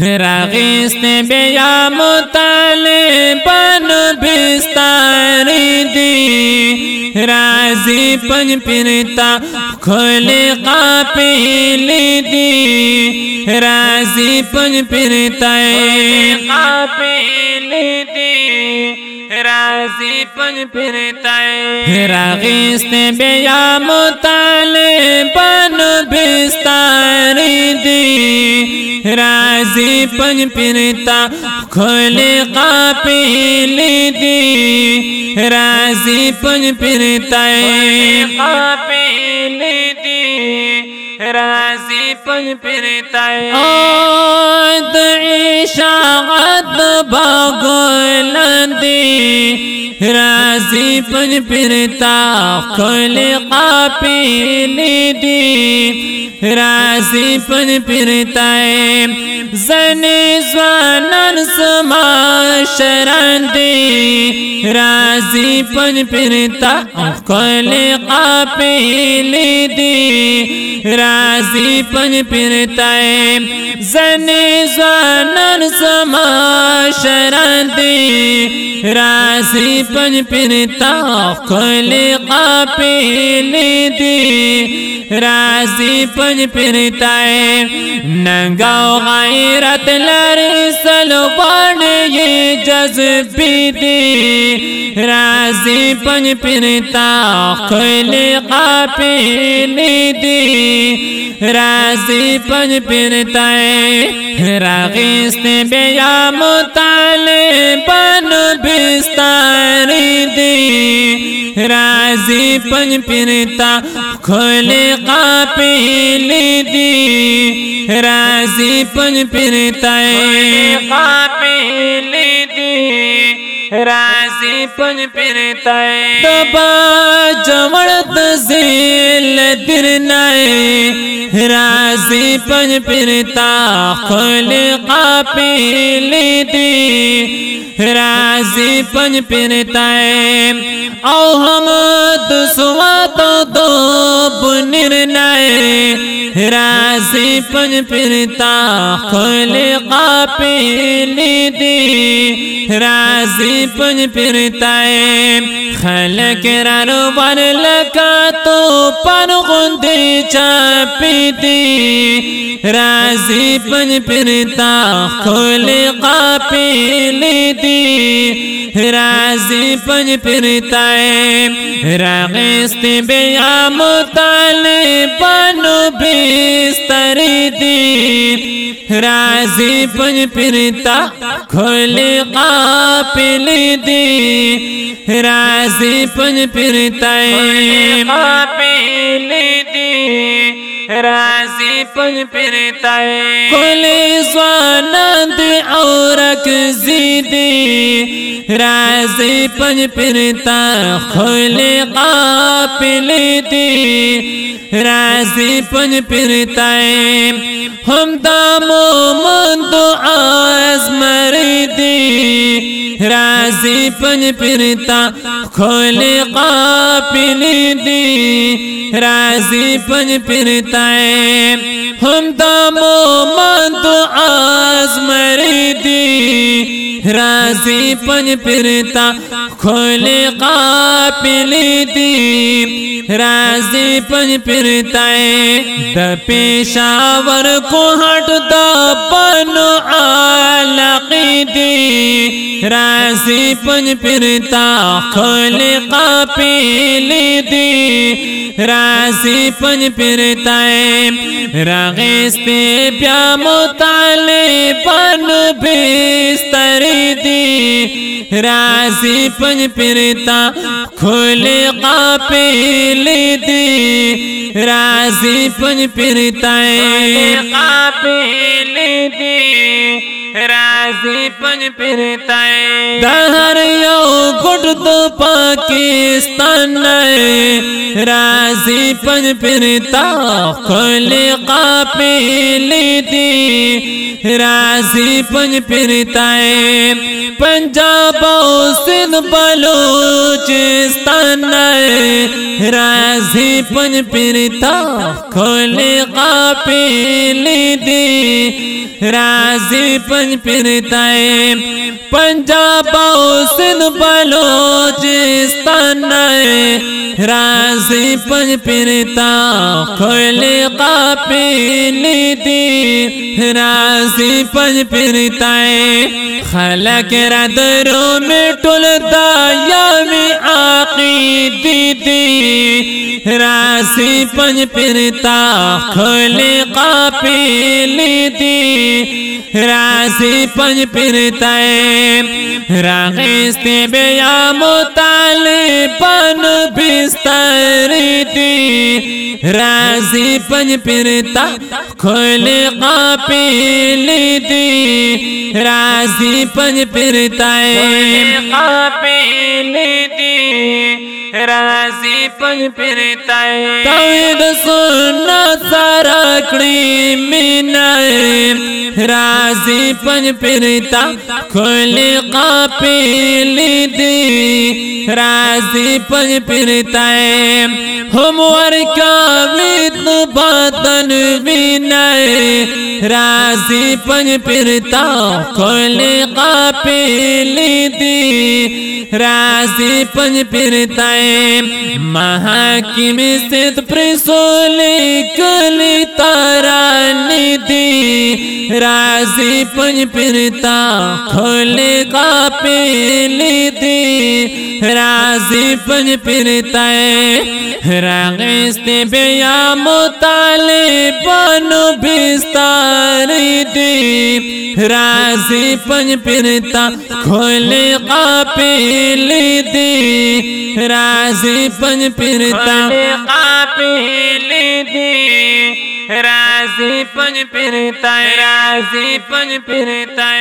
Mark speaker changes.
Speaker 1: راغیست بیا مطالبان بستاری دی۔ رازی پنج پرتا کھول قاپل دی۔ رازی پنج پرتا قاپل دی۔ رازی پنج پرتا راغیست بیا مطالبان بستاری دی رازی پنج پرتا کھول قاپل دی۔ رازی پنج پرتا قاپل دی رازی پنج پرتا آد عشاقت باگولن دی رازی پنج پرتا کھول قاپل دی۔ راسی پن پھرتا ہے زن زوانن سما شران دے راسی پن پھرتا کل قاپل دی۔ رازی راسی پن پھرتا ہے زن زوانن سما شران دے۔ راسی پن پھرتا کل قاپل دی راسی پنج پھرتا ہے ننگاو غیرت لر سلو بان یہ جذبی دی راسی پنج پھرتا خل قاپل دی راسی پنج پھرتا ہے راغیست بیا مطالبان بستاری دی راسی پنج پھرتا کھول قاپل دی رازی پن پھرتا ہے دی رازی پن پھرتا ہے دبا جمڑت زیل درنائے رازی پن پھرتا کھول قاپل دی۔ رازی پن پھرتا ہے او ہم دسوات دو نرنائے راسی پنج پھرتا کھول قاپل دی راسی پنج پھرتا ہے، خلق رارو لکا تو پر غندی چاپی دی راسی پنج پھرتا کھول قاپل دی راسی پنج پھرتا ہے، راغست بیا مطالبان بستر دی رازی پنج پرتا کھول قاپل دی رازی پنج پھرتا قاپل دی رازی پنج پھرتا کھول زوانند اورک زیدی رازی پنج پھرتا کھول قاپل دی رازی پنج پھرتا ہم دامو مند آز مردی رازی پنج پھرتا کھول قاپل دی رازی پنج پھرتا ہم دامو مند آز مردی رازی پنج پرتا کھول قاپل دی رازی پنج پھرتا دا پیشاور کو ہٹ دا پن آئے دی رازی پنج پھرتا کھول قاپل دی رازی پنج پھرتا راغیست پیا مطالبان بستر دی رازی پنج پھرتا کھول قاپل دی رازی پنج پھرتا قاپل دی رازی پنج پھرتا دہر یو گھٹ گٹ پاکستان راضی پنج پھرتا کھولے قاپلی دی۔ راضی پنج پھرتا ہے پنجاب سندھ بلوچستان راضی پنج پھرتا کھولے قاپلی دی۔ راضی پنج پھرتا ہے پنجاب سندھ بلوچستان راضی پنج پھرتا کھولے قاپلی دی۔ راضی پنج پھرتا خلق را درو میں ٹول دایا میں آقی دیدی راضی پنج پھرتا کھولے قاپلی دی۔ راضی پنج پھرتا ہے۔ راغستے بیا طالبان بستر دی۔ رازی پنج پھرتا کھولے قاپلی دی۔ رازی پنج پھرتا ہے۔ قاپلی دی۔ راضی پنج پھرتا ہے۔ توید سننا سارا کڑی مینائے راضی پنج پھرتا کھولے قاپلی دی راضی پنج پھرتا ہے۔ ہم ورکا ویت باتن بینائے راضی پنج پھرتا کھولے قاپلی دی راضی پنج پھرتا ہے۔ محاکم ست پرسولی کلی تارانی دی راضی پنج پرتا پھرتا کھولے قاپلی دی۔ راضی پنج پھرتا ہے راغستے بیا مطالبان بستاری دی۔ راضی پنج پرتا پھرتا کھولے قاپلی دی راضی پنج پھرتا قاپلی دی راضی پنج پھرتا راضی پنج پھرتا